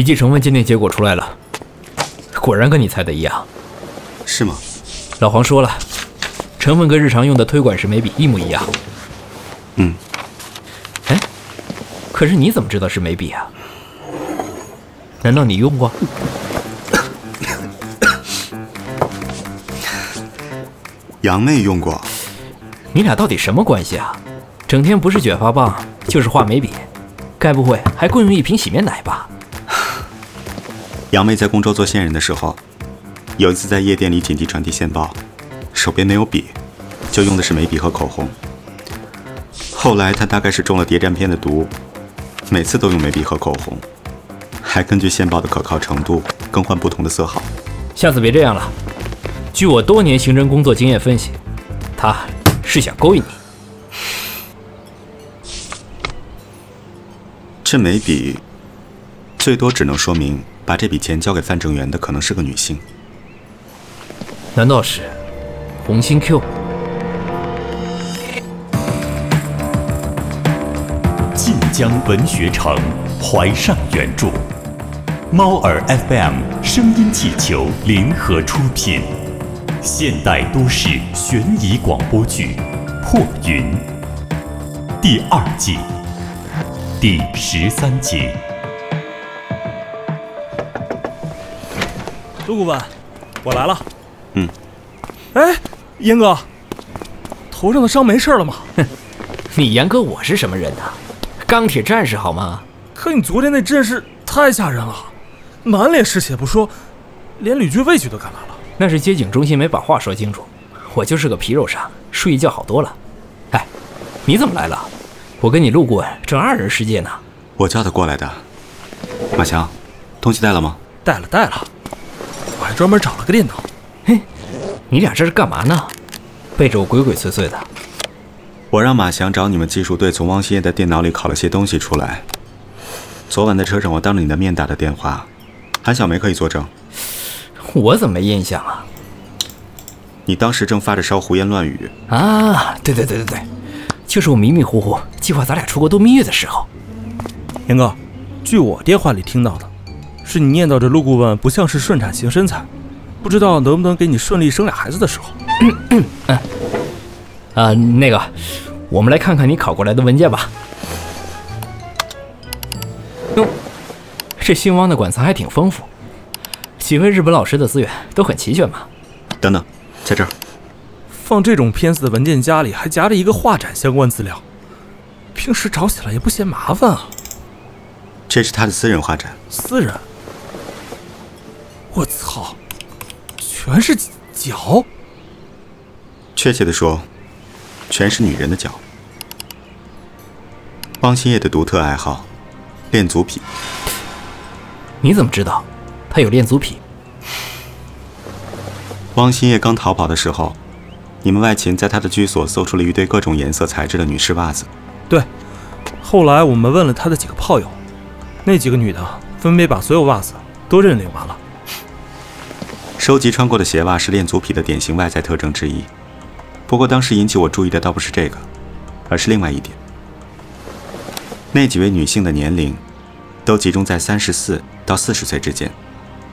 笔迹成分鉴定结果出来了，果然跟你猜的一样。是吗？老黄说了，成分跟日常用的推管式眉笔一模一样。嗯。哎，可是你怎么知道是眉笔啊？难道你用过？杨妹用过。你俩到底什么关系啊？整天不是卷发棒就是画眉笔，该不会还共用一瓶洗面奶吧？杨妹在公州做线人的时候，有一次在夜店里紧急传递线报，手边没有笔，就用的是眉笔和口红。后来她大概是中了谍战片的毒，每次都用眉笔和口红，还根据线报的可靠程度更换不同的色号。下次别这样了。据我多年刑侦工作经验分析，他是想勾引你。这眉笔最多只能说明。把这笔钱交给范正元的可能是个女性，难道是红星 Q？晋江文学城怀上原著，猫耳 FM 声音气球联合出品，现代都市悬疑广播剧《破云》第二季第十三集。陆顾问，我来了。嗯。哎，严哥，头上的伤没事了吗？哼，你严哥我是什么人呐？钢铁战士好吗？可你昨天那阵势太吓人了，满脸是血不说，连旅居畏惧都敢来了。那是接警中心没把话说清楚，我就是个皮肉伤，睡一觉好多了。哎，你怎么来了？我跟你陆顾问正二人世界呢。我叫他过来的。马强，东西带了吗？带了，带了。专门找了个电脑，嘿，你俩这是干嘛呢？背着我鬼鬼祟祟的。我让马翔找你们技术队从汪新叶的电脑里拷了些东西出来。昨晚在车上，我当着你的面打的电话，韩小梅可以作证。我怎么没印象啊？你当时正发着烧，胡言乱语啊！对对对对对，就是我迷迷糊糊计划咱俩出国度蜜月的时候。严哥，据我电话里听到的。是你念叨着陆顾问不像是顺产型身材，不知道能不能给你顺利生俩孩子的时候。嗯，啊，那个，我们来看看你考过来的文件吧。哟，这姓汪的馆藏还挺丰富，几位日本老师的资源都很齐全嘛。等等，在这儿，放这种片子的文件夹里还夹着一个画展相关资料，平时找起来也不嫌麻烦啊。这是他的私人画展，私人。我操！全是脚，确切的说，全是女人的脚。汪新叶的独特爱好，练足癖。你怎么知道他有练足癖？汪新叶刚逃跑的时候，你们外勤在他的居所搜出了一堆各种颜色材质的女士袜子。对，后来我们问了他的几个炮友，那几个女的分别把所有袜子都认领完了。收集穿过的鞋袜是恋足癖的典型外在特征之一，不过当时引起我注意的倒不是这个，而是另外一点。那几位女性的年龄，都集中在三十四到四十岁之间。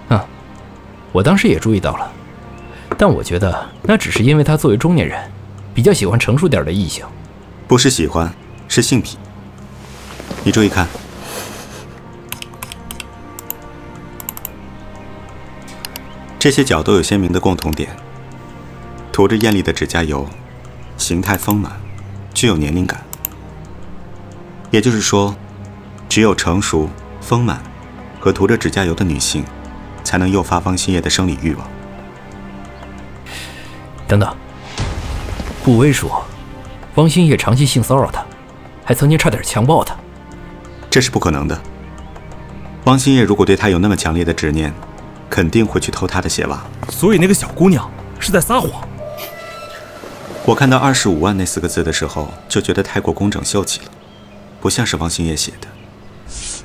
啊，我当时也注意到了，但我觉得那只是因为她作为中年人，比较喜欢成熟点的异性。不是喜欢，是性癖。你注意看。这些脚都有鲜明的共同点，涂着艳丽的指甲油，形态丰满，具有年龄感。也就是说，只有成熟、丰满和涂着指甲油的女性，才能诱发汪新叶的生理欲望。等等，顾威说，汪新叶长期性骚扰他，还曾经差点强暴他。这是不可能的。汪新叶如果对他有那么强烈的执念，肯定会去偷她的鞋袜，所以那个小姑娘是在撒谎。我看到二十五万那四个字的时候，就觉得太过工整秀气了，不像是汪星夜写的，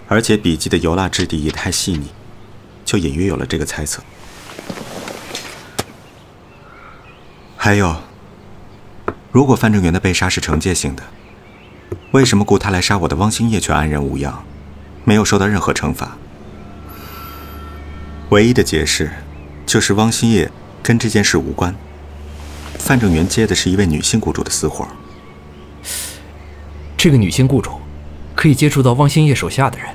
而且笔记的油蜡质地也太细腻，就隐约有了这个猜测。还有，如果范正元的被杀是惩戒性的，为什么雇他来杀我的汪星夜却安然无恙，没有受到任何惩罚？唯一的解释，就是汪新叶跟这件事无关。范正元接的是一位女性雇主的私活。这个女性雇主可以接触到汪新叶手下的人，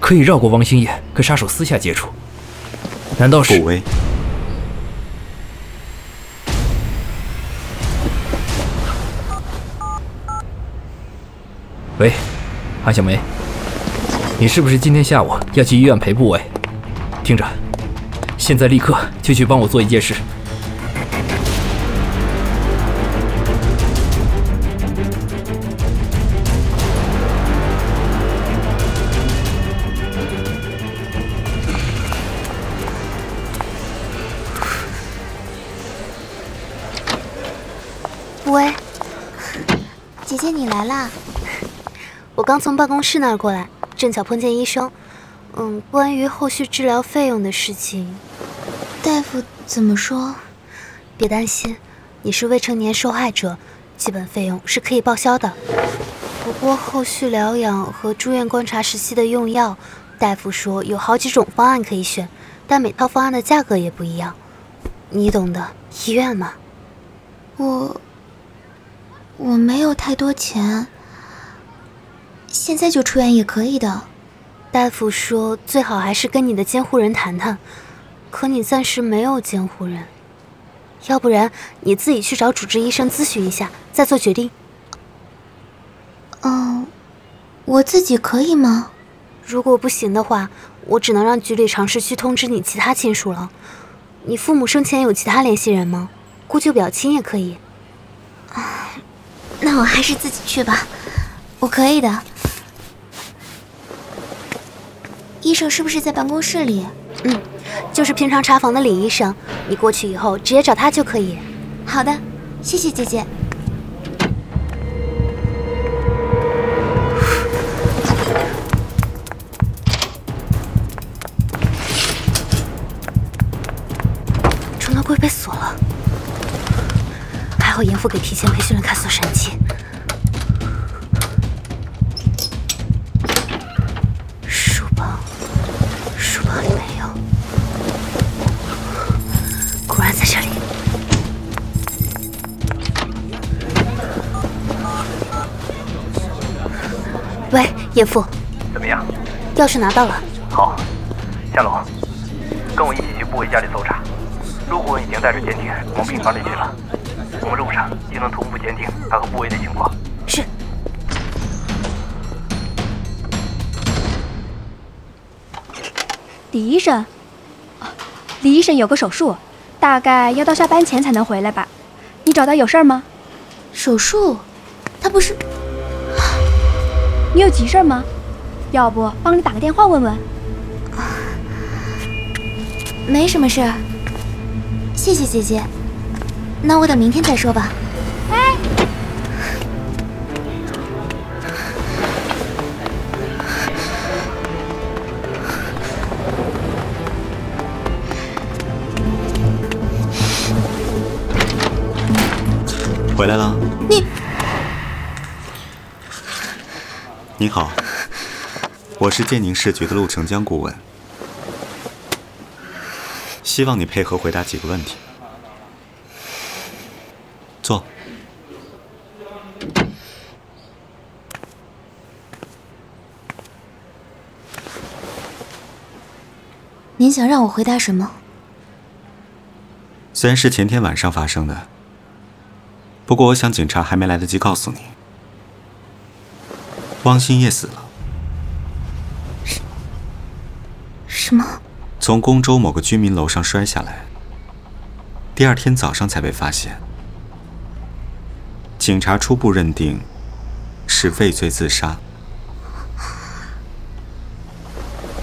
可以绕过汪星叶跟杀手私下接触。难道是顾威？喂，韩小梅，你是不是今天下午要去医院陪部委？听着，现在立刻就去帮我做一件事。喂，姐姐你来啦！我刚从办公室那儿过来，正巧碰见医生。嗯，关于后续治疗费用的事情，大夫怎么说？别担心，你是未成年受害者，基本费用是可以报销的。不过后续疗养和住院观察时期的用药，大夫说有好几种方案可以选，但每套方案的价格也不一样。你懂的，医院嘛。我我没有太多钱，现在就出院也可以的。大夫说最好还是跟你的监护人谈谈，可你暂时没有监护人，要不然你自己去找主治医生咨询一下，再做决定。嗯，我自己可以吗？如果不行的话，我只能让局里尝试去通知你其他亲属了。你父母生前有其他联系人吗？姑舅表亲也可以。啊，那我还是自己去吧，我可以的。医生是不是在办公室里？嗯，就是平常查房的李医生。你过去以后直接找他就可以。好的，谢谢姐姐。床头柜被锁了，还好严父给提前培训了开锁神器。严父，怎么样？钥匙拿到了。好，夏龙，跟我一起去部委家里搜查。陆顾问已经带着监听往病房里去了，我们路上就能同步监听他和部委的情况。是。李医生，啊李医生有个手术，大概要到下班前才能回来吧？你找他有事儿吗？手术？他不是？你有急事吗？要不帮你打个电话问问？没什么事。谢谢姐姐，那我等明天再说吧。哎，回来了。你你好，我是建宁市局的陆成江顾问，希望你配合回答几个问题。坐。您想让我回答什么？虽然是前天晚上发生的，不过我想警察还没来得及告诉你，汪新叶死了，什什么？从宫州某个居民楼上摔下来，第二天早上才被发现。警察初步认定是畏罪自杀。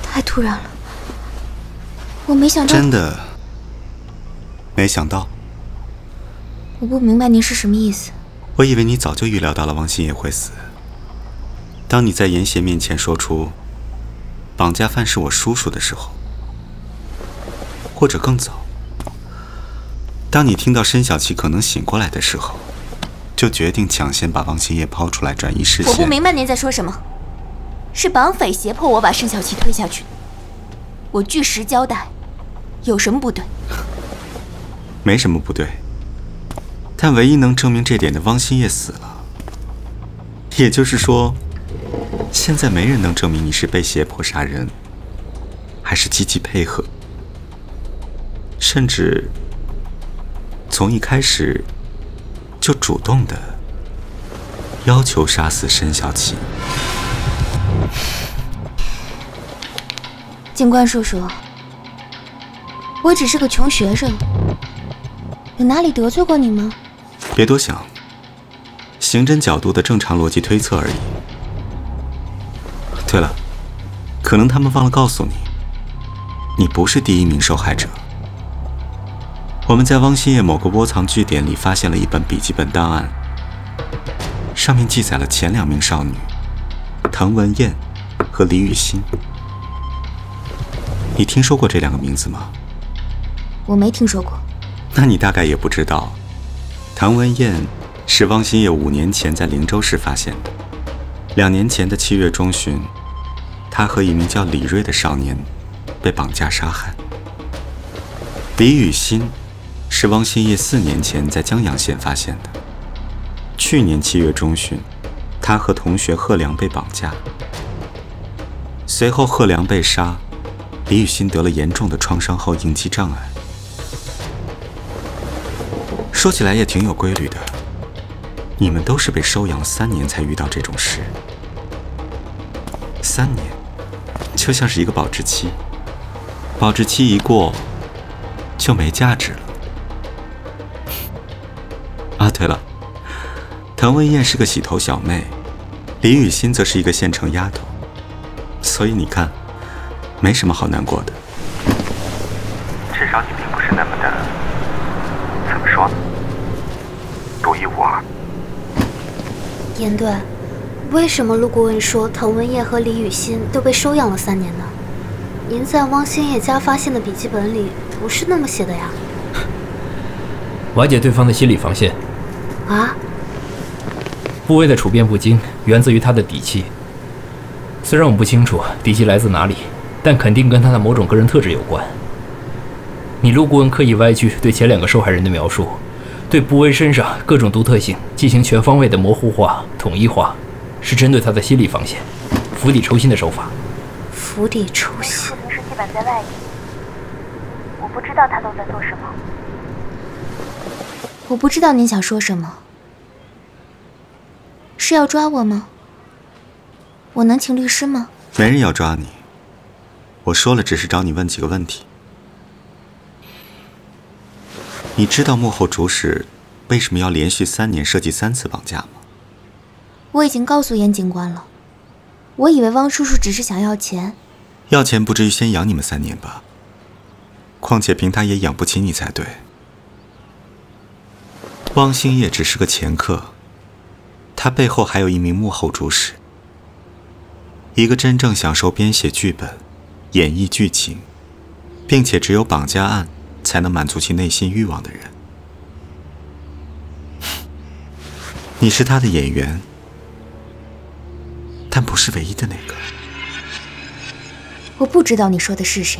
太突然了，我没想到。真的没想到，我不明白您是什么意思。我以为你早就预料到了汪新叶会死。当你在严邪面前说出“绑架犯是我叔叔”的时候，或者更早，当你听到申小琪可能醒过来的时候，就决定抢先把汪新叶抛出来，转移视线。我不明白您在说什么，是绑匪胁迫我把申小琪推下去。我据实交代，有什么不对？没什么不对，但唯一能证明这点的汪新叶死了，也就是说，现在没人能证明你是被胁迫杀人，还是积极配合，甚至从一开始就主动的要求杀死申小琪。警官叔叔，我只是个穷学生，有哪里得罪过你吗？别多想，刑侦角度的正常逻辑推测而已。可能他们忘了告诉你，你不是第一名受害者。我们在汪新叶某个窝藏据点里发现了一本笔记本档案，上面记载了前两名少女滕文燕和李雨欣。你听说过这两个名字吗？我没听说过。那你大概也不知道，唐文燕是汪新叶五年前在灵州市发现的。两年前的七月中旬，他和一名叫李瑞的少年被绑架杀害。李雨欣是汪新叶四年前在江阳县发现的。去年七月中旬，他和同学贺良被绑架，随后贺良被杀。李雨欣得了严重的创伤后应激障碍。说起来也挺有规律的，你们都是被收养三年才遇到这种事。三年，就像是一个保质期，保质期一过，就没价值了。啊，对了，滕文燕是个洗头小妹，李雨欣则是一个县城丫头，所以你看。没什么好难过的，至少你并不是那么的，怎么说呢？独一无二。严队，为什么陆顾问说滕文烨和李雨欣都被收养了三年呢？您在汪新叶家发现的笔记本里不是那么写的呀。瓦解对方的心理防线。啊？顾威的处变不惊源自于他的底气。虽然我们不清楚底气来自哪里。但肯定跟他的某种个人特质有关。你陆顾问刻意歪曲对前两个受害人的描述，对布威身上各种独特性进行全方位的模糊化、统一化，是针对他的心理防线，釜底抽薪的手法。釜底抽薪。平时基本在外地，我不知道他都在做什么。我不知道您想说什么，是要抓我吗？我能请律师吗？没人要抓你。我说了，只是找你问几个问题。你知道幕后主使为什么要连续三年设计三次绑架吗？我已经告诉严警官了。我以为汪叔叔只是想要钱，要钱不至于先养你们三年吧？况且凭他也养不起你才对。汪兴业只是个掮客，他背后还有一名幕后主使，一个真正享受编写剧本。演绎剧情，并且只有绑架案才能满足其内心欲望的人，你是他的演员，但不是唯一的那个。我不知道你说的是谁，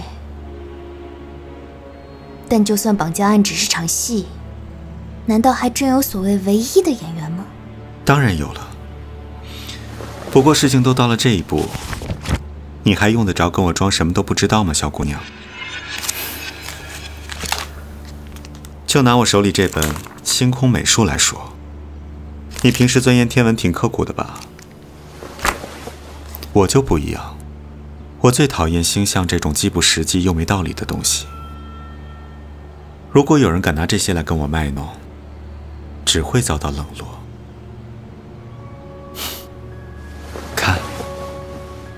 但就算绑架案只是场戏，难道还真有所谓唯一的演员吗？当然有了，不过事情都到了这一步。你还用得着跟我装什么都不知道吗，小姑娘？就拿我手里这本《星空美术》来说，你平时钻研天文挺刻苦的吧？我就不一样，我最讨厌星象这种既不实际又没道理的东西。如果有人敢拿这些来跟我卖弄，只会遭到冷落。看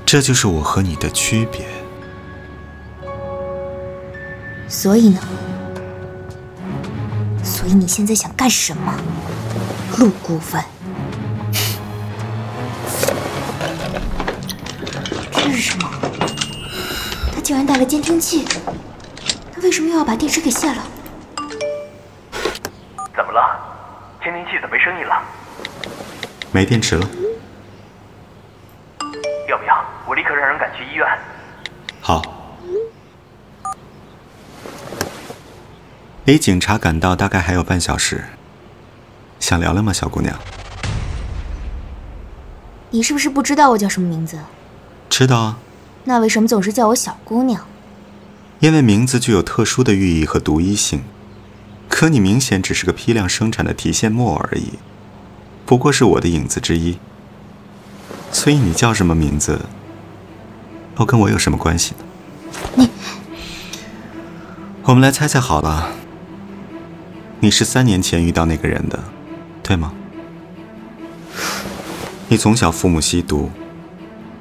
这就是我和你的区别。所以呢？所以你现在想干什么，陆顾帆？是什么？他竟然带了监听器，他为什么又要把电池给卸了？怎么了？监听器怎么没声音了？没电池了。要不要我立刻让人赶去医院？好。离警察赶到大概还有半小时，想聊聊吗，小姑娘？你是不是不知道我叫什么名字？知道啊。那为什么总是叫我小姑娘？因为名字具有特殊的寓意和独一性。可你明显只是个批量生产的提线木偶而已，不过是我的影子之一。所以你叫什么名字，又跟我有什么关系呢？你，我们来猜猜好了。你是三年前遇到那个人的，对吗？你从小父母吸毒，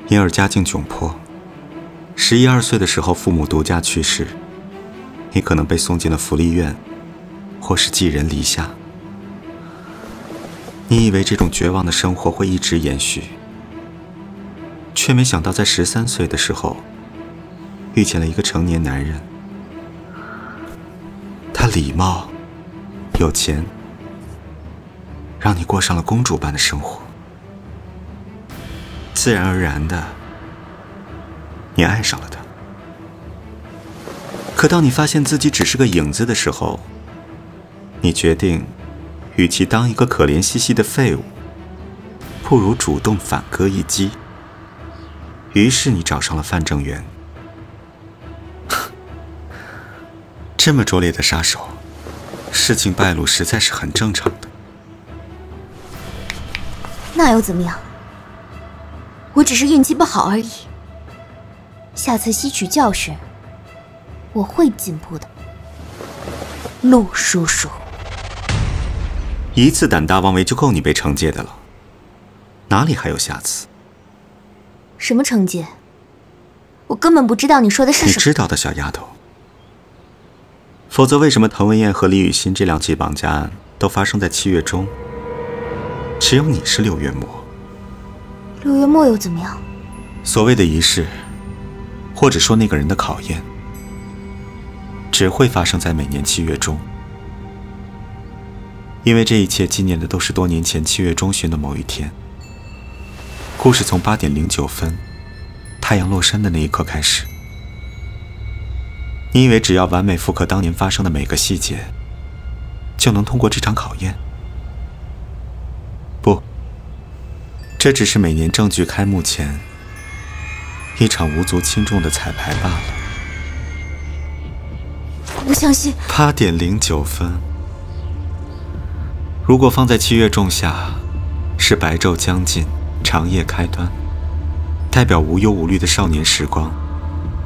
因而家境窘迫。十一二岁的时候，父母独家去世，你可能被送进了福利院。或是寄人篱下，你以为这种绝望的生活会一直延续，却没想到在十三岁的时候，遇见了一个成年男人。他礼貌、有钱，让你过上了公主般的生活，自然而然的，你爱上了他。可当你发现自己只是个影子的时候，你决定，与其当一个可怜兮兮的废物，不如主动反戈一击。于是你找上了范正元。这么拙劣的杀手，事情败露实在是很正常的。那又怎么样？我只是运气不好而已。下次吸取教训，我会进步的，陆叔叔。一次胆大妄为就够你被惩戒的了，哪里还有下次？什么惩戒？我根本不知道你说的是什么。你知道的，小丫头。否则，为什么滕文艳和李雨欣这两起绑架案都发生在七月中，只有你是六月末？六月末又怎么样？所谓的仪式，或者说那个人的考验，只会发生在每年七月中。因为这一切纪念的都是多年前七月中旬的某一天。故事从八点零九分，太阳落山的那一刻开始。你以为只要完美复刻当年发生的每个细节，就能通过这场考验？这只是每年证据开幕前一场无足轻重的彩排罢了。我不相信。八点零九分。如果放在七月仲夏，是白昼将近，长夜开端，代表无忧无虑的少年时光，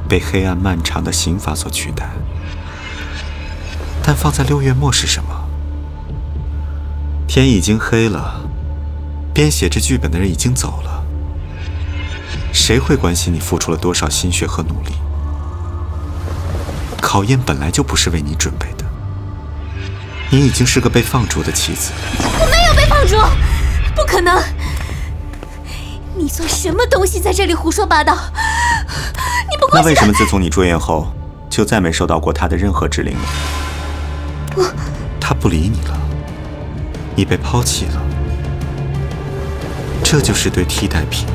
被黑暗漫长的刑罚所取代。但放在六月末是什么？天已经黑了，编写这剧本的人已经走了，谁会关心你付出了多少心血和努力？考验本来就不是为你准备的。你已经是个被放逐的棋子。我没有被放逐，不可能！你算什么东西，在这里胡说八道？你不过……那为什么自从你住院后，就再没收到过他的任何指令呢？不，他不理你了，你被抛弃了。这就是对替代品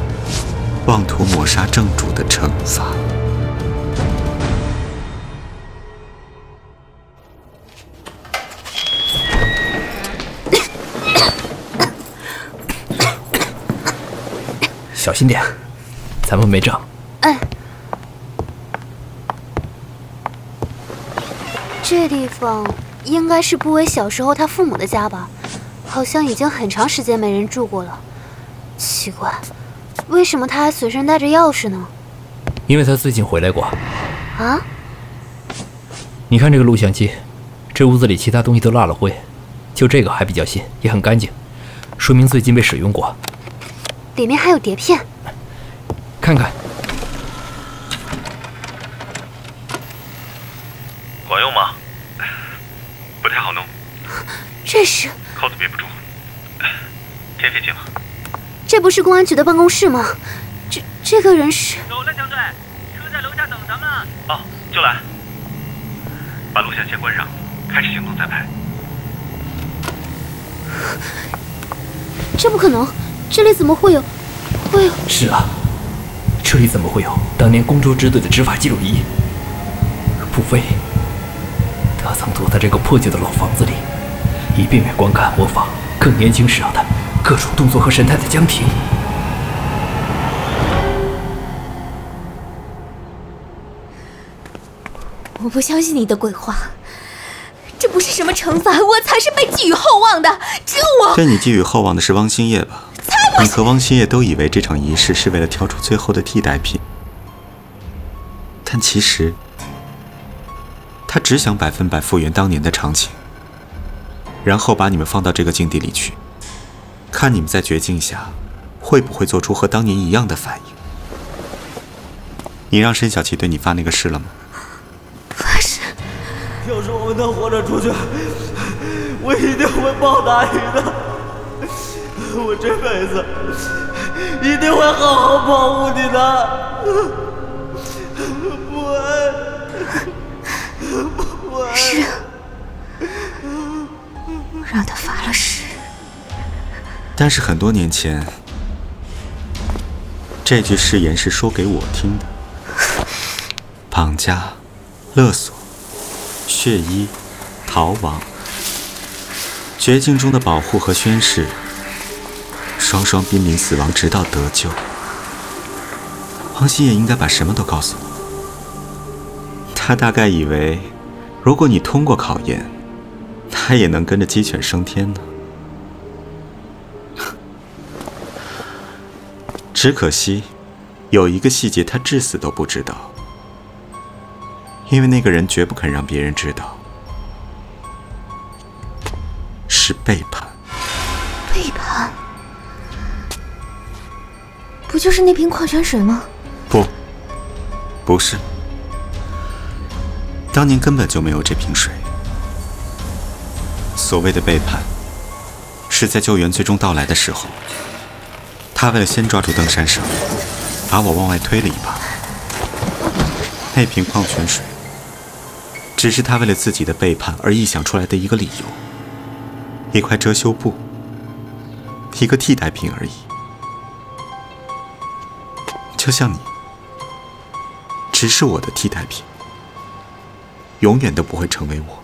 妄图抹杀正主的惩罚。小心点，咱们没账。哎，这地方应该是布韦小时候他父母的家吧？好像已经很长时间没人住过了。奇怪，为什么他还随身带着钥匙呢？因为他最近回来过。啊？你看这个录像机，这屋子里其他东西都落了灰，就这个还比较新，也很干净，说明最近被使用过。里面还有碟片，看看，管用吗？不太好弄。这是铐子别不住，天费劲了。这不是公安局的办公室吗？这这个人是？走了，江队，车在楼下等咱们。哦，就来。把录像先关上，开始行动再拍。这不可能。这里怎么会有？会有？是啊，这里怎么会有当年公州支队的执法记录仪？不飞，他曾躲在这个破旧的老房子里，以避免观看模仿更年轻时候的各种动作和神态的江婷。我不相信你的鬼话，这不是什么惩罚，我才是被寄予厚望的。只有我对你寄予厚望的是汪星夜吧？你和汪星夜都以为这场仪式是为了挑出最后的替代品，但其实他只想百分百复原当年的场景，然后把你们放到这个境地里去，看你们在绝境下会不会做出和当年一样的反应。你让申小琪对你发那个誓了吗？发誓。要是我们能活着出去，我一定会报答你的。我这辈子一定会好好保护你的。不恩，不恩。是，让他发了誓。但是很多年前，这句誓言是说给我听的。绑架、勒索、血衣、逃亡，绝境中的保护和宣誓，双双濒临死亡，直到得救。黄希也应该把什么都告诉我。他大概以为，如果你通过考验，他也能跟着鸡犬升天呢。只可惜，有一个细节他至死都不知道。因为那个人绝不肯让别人知道，是背叛。背叛？不就是那瓶矿泉水吗？不，不是。当年根本就没有这瓶水。所谓的背叛，是在救援最终到来的时候，他为了先抓住登山绳，把我往外推了一把。那瓶矿泉水。只是他为了自己的背叛而臆想出来的一个理由，一块遮羞布，一个替代品而已。就像你，只是我的替代品，永远都不会成为我。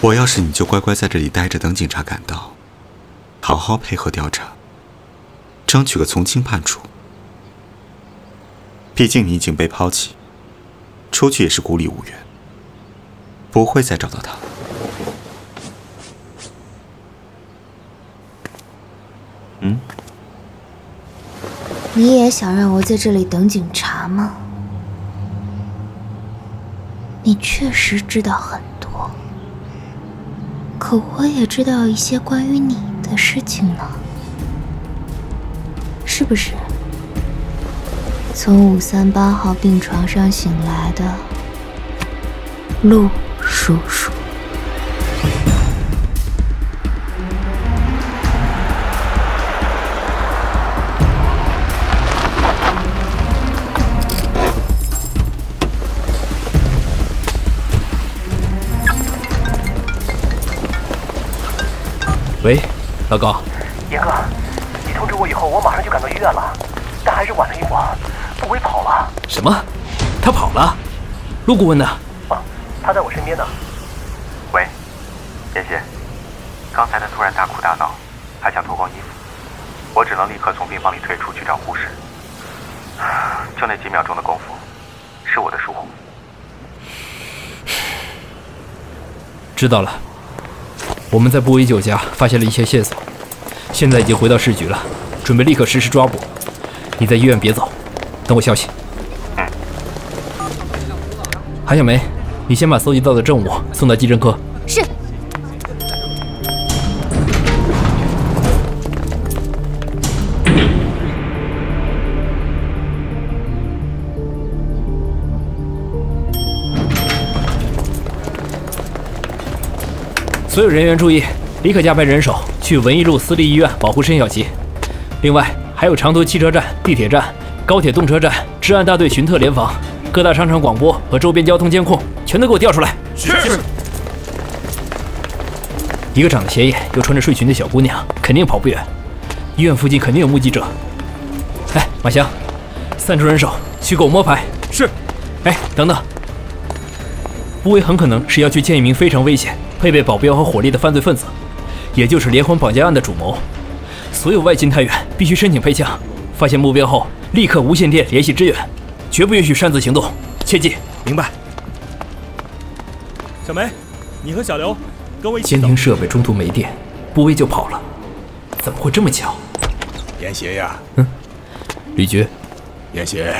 我要是你就乖乖在这里待着，等警察赶到，好好配合调查，争取个从轻判处。毕竟你已经被抛弃，出去也是孤立无援，不会再找到他。嗯？你也想让我在这里等警察吗？你确实知道很多，可我也知道一些关于你的事情呢，是不是？从五三八号病床上醒来的陆叔叔。老高。严哥，你通知我以后，我马上就赶到医院了，但还是晚了一会儿。不威跑了？什么？他跑了？陆顾问呢？啊，他在我身边呢。喂，妍妍，刚才他突然大哭大闹，还想脱光衣服，我只能立刻从病房里退出去找护士。就那几秒钟的功夫，是我的疏忽。知道了，我们在布威九家发现了一些线索，现在已经回到市局了，准备立刻实施抓捕。你在医院别走。等我消息。韩小梅，你先把搜集到的证物送到急诊科。是。所有人员注意，立刻加派人手去文艺路私立医院保护申小琪。另外，还有长途汽车站、地铁站。高铁动车站、治安大队、巡特联防、各大商场广播和周边交通监控，全都给我调出来。是。一个长得显眼又穿着睡裙的小姑娘，肯定跑不远。医院附近肯定有目击者。哎，马翔，散出人手，去给我摸排。是。哎，等等，乌威很可能是要去见一名非常危险、配备保镖和火力的犯罪分子，也就是连环绑架案的主谋。所有外勤探员必须申请配枪，发现目标后立刻无线电联系支援，绝不允许擅自行动。切记。明白。小梅，你和小刘跟我一起。监听设备中途没电，布威就跑了。怎么会这么巧？严邪呀。嗯。李局。严邪。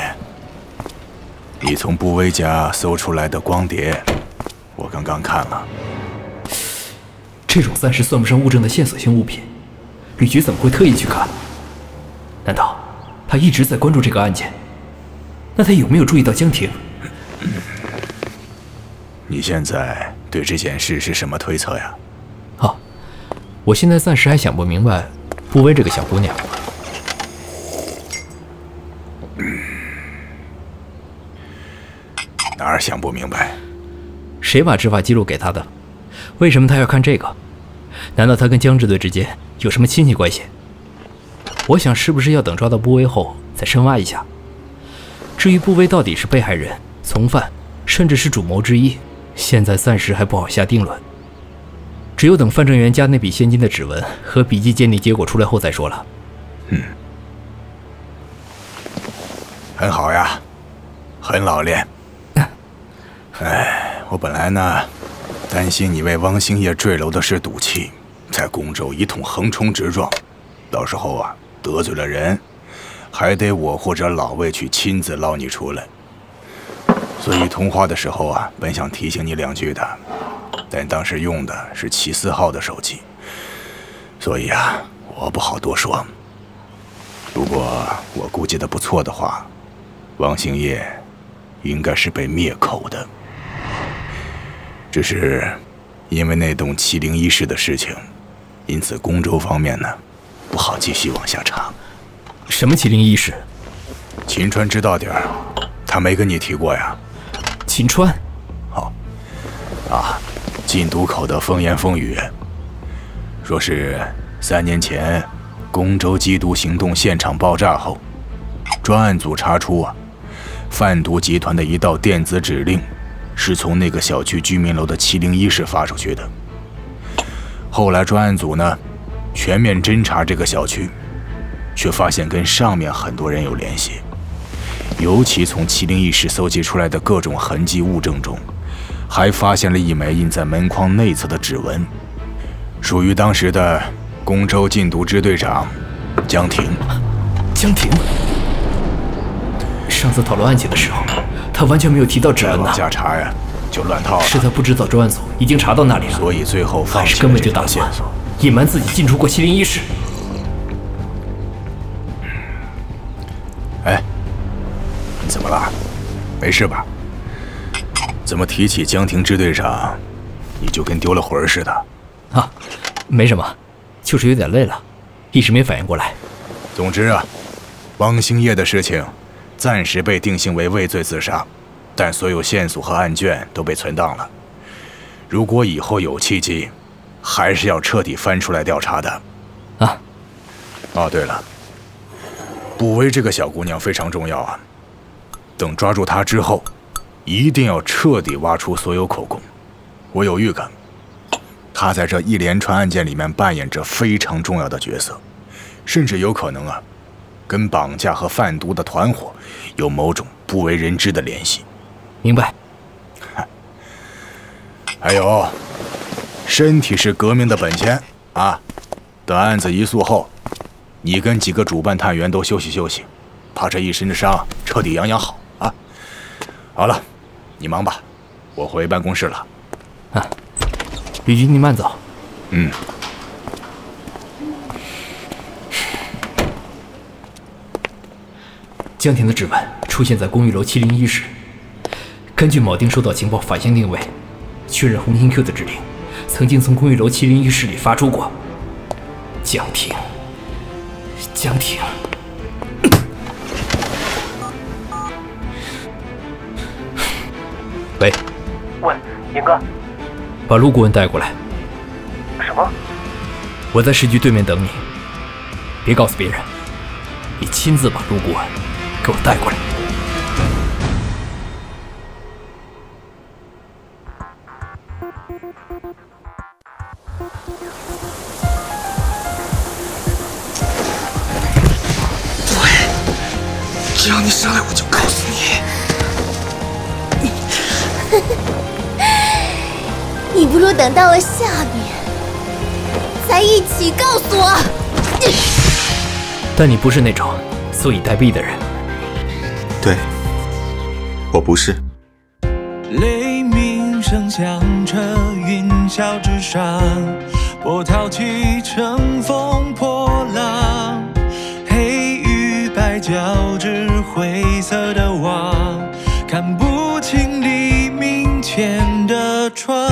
你从布威家搜出来的光碟，我刚刚看了。这种暂时算不上物证的线索性物品，吕局怎么会特意去看？难道他一直在关注这个案件？那他有没有注意到江婷？你现在对这件事是什么推测呀？哦，我现在暂时还想不明白，布薇这个小姑娘。哪儿想不明白？谁把执法记录给他的？为什么他要看这个？难道他跟江支队之间有什么亲戚关系？我想，是不是要等抓到布威后再深挖一下？至于布威到底是被害人、从犯，甚至是主谋之一，现在暂时还不好下定论。只有等范正元家那笔现金的指纹和笔迹鉴定结果出来后再说了。嗯，很好呀，很老练。哎，我本来呢，担心你为汪兴业坠楼的事赌气，在宫州一通横冲直撞，到时候啊得罪了人，还得我或者老魏去亲自捞你出来。所以通话的时候啊，本想提醒你两句的，但当时用的是齐四号的手机，所以啊，我不好多说。如果我估计的不错的话，王兴业应该是被灭口的。只是因为那栋七零一室的事情，因此公州方面呢不好继续往下查。什么七零一室？秦川知道点儿，他没跟你提过呀？秦川？哦，啊，禁毒口的风言风语，说是三年前公州缉毒行动现场爆炸后，专案组查出啊，贩毒集团的一道电子指令。是从那个小区居民楼的七零一室发出去的。后来专案组呢，全面侦查这个小区，却发现跟上面很多人有联系。尤其从麒麟一室搜集出来的各种痕迹物证中，还发现了一枚印在门框内侧的指纹，属于当时的宫州禁毒支队长江婷。江婷，上次讨论案情的时候。他完全没有提到指纹呐！往下查呀，就乱套了。是他不知道专案组已经查到那里了，所以最后还是根本就打算隐瞒自己进出过七零一室。哎，你怎么了？没事吧？怎么提起江亭支队长，你就跟丢了魂似的？啊，没什么，就是有点累了，一时没反应过来。总之啊，汪兴业的事情。暂时被定性为畏罪自杀，但所有线索和案卷都被存档了。如果以后有契机，还是要彻底翻出来调查的。啊，哦，对了，卜薇这个小姑娘非常重要啊。等抓住她之后，一定要彻底挖出所有口供。我有预感，她在这一连串案件里面扮演着非常重要的角色，甚至有可能啊。跟绑架和贩毒的团伙有某种不为人知的联系，明白？还有，身体是革命的本钱啊！等案子一诉后，你跟几个主办探员都休息休息，把这一身的伤彻底养养好啊！好了，你忙吧，我回办公室了。啊，吕局，你慢走。嗯。江婷的指纹出现在公寓楼七零一室。根据铆钉收到情报，反向定位，确认红星 Q 的指令曾经从公寓楼七零一室里发出过。江婷，江婷，喂，喂，严哥，把陆顾问带过来。什么？我在市局对面等你，别告诉别人，你亲自把陆顾问。给我带过来。但你不是那种坐以待毙的人。对，我不是。雷鸣声响彻云霄之上，波涛起，乘风破浪，黑与白交织，灰色的网，看不清黎明前的窗，